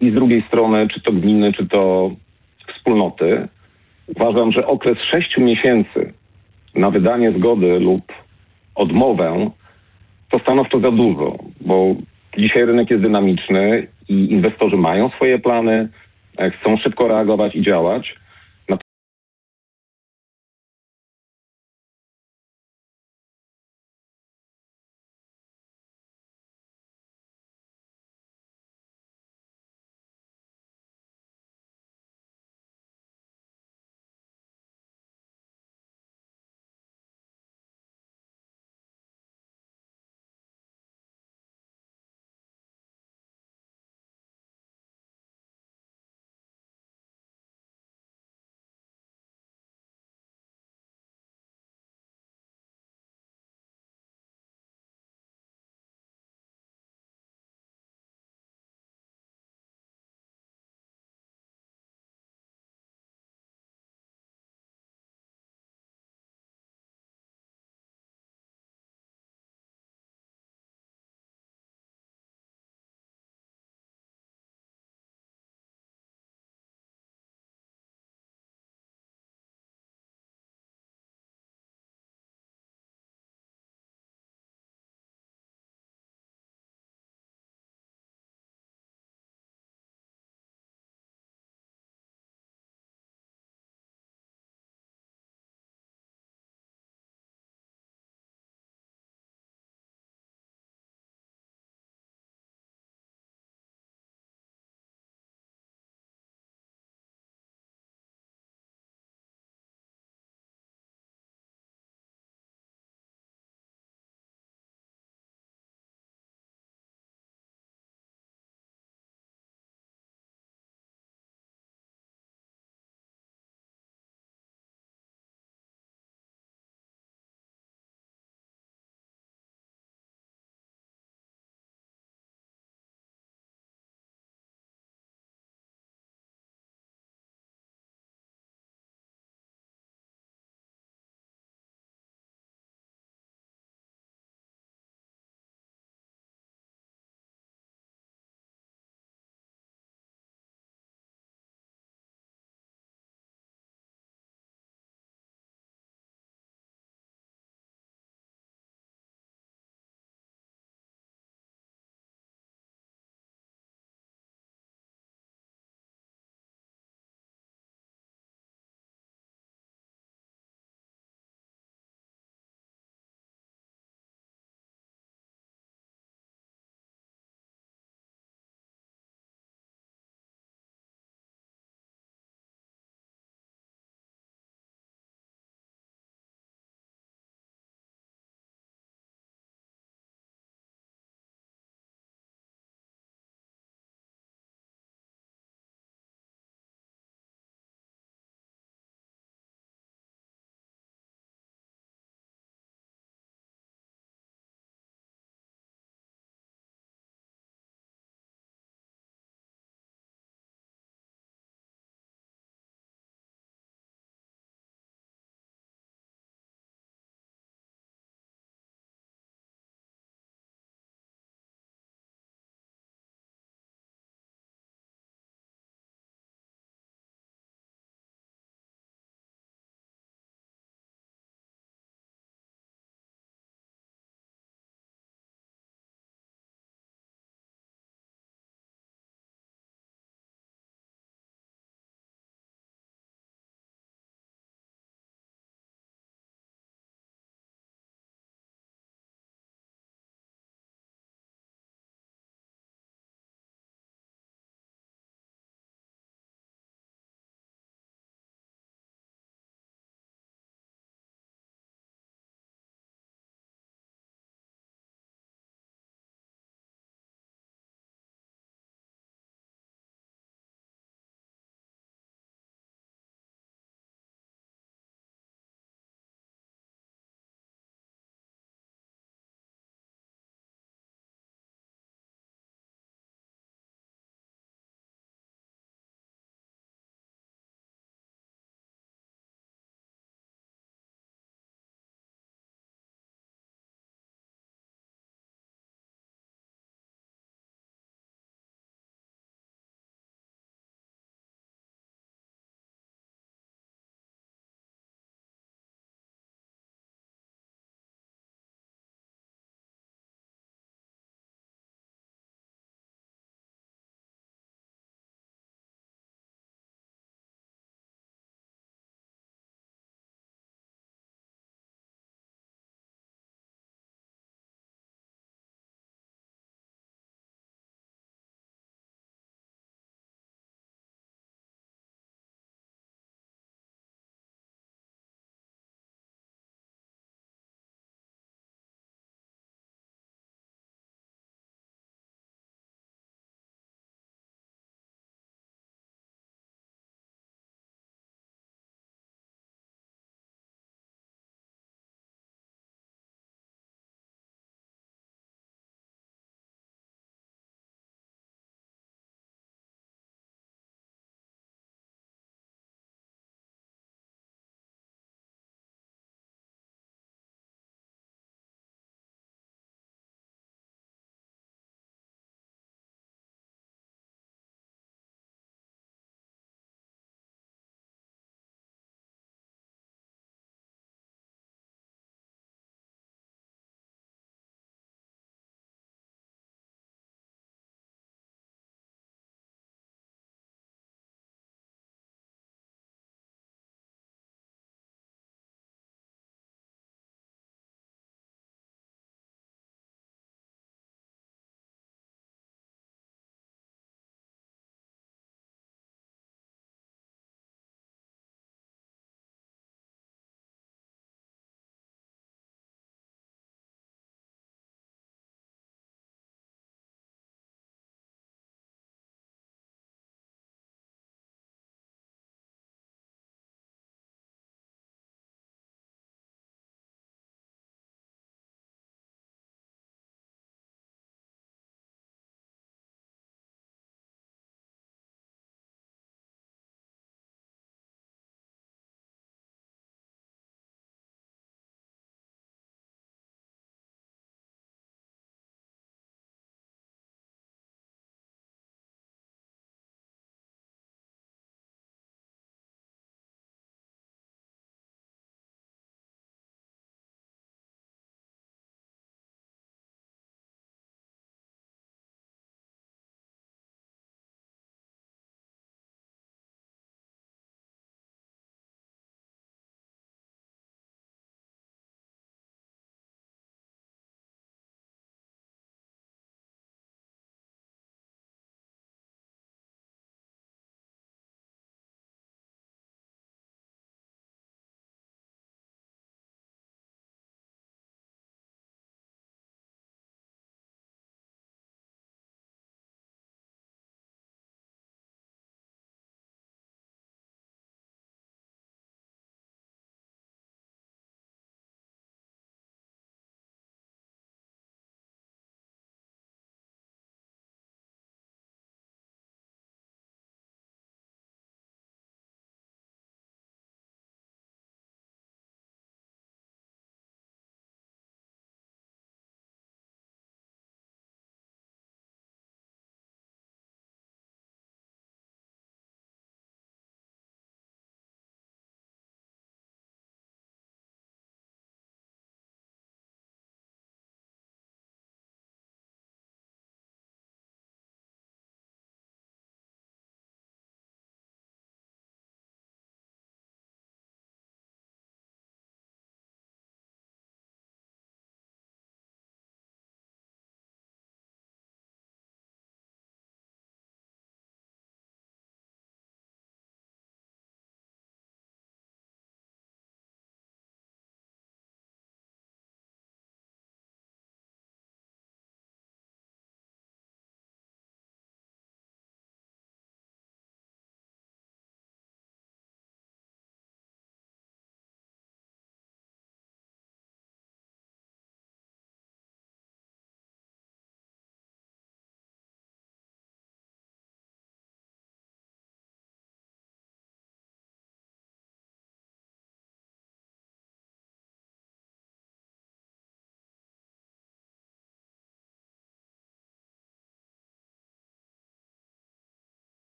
i z drugiej strony, czy to gminy, czy to wspólnoty. Uważam, że okres sześciu miesięcy na wydanie zgody lub odmowę to stanowczo za dużo, bo dzisiaj rynek jest dynamiczny i inwestorzy mają swoje plany, e, chcą szybko reagować i działać.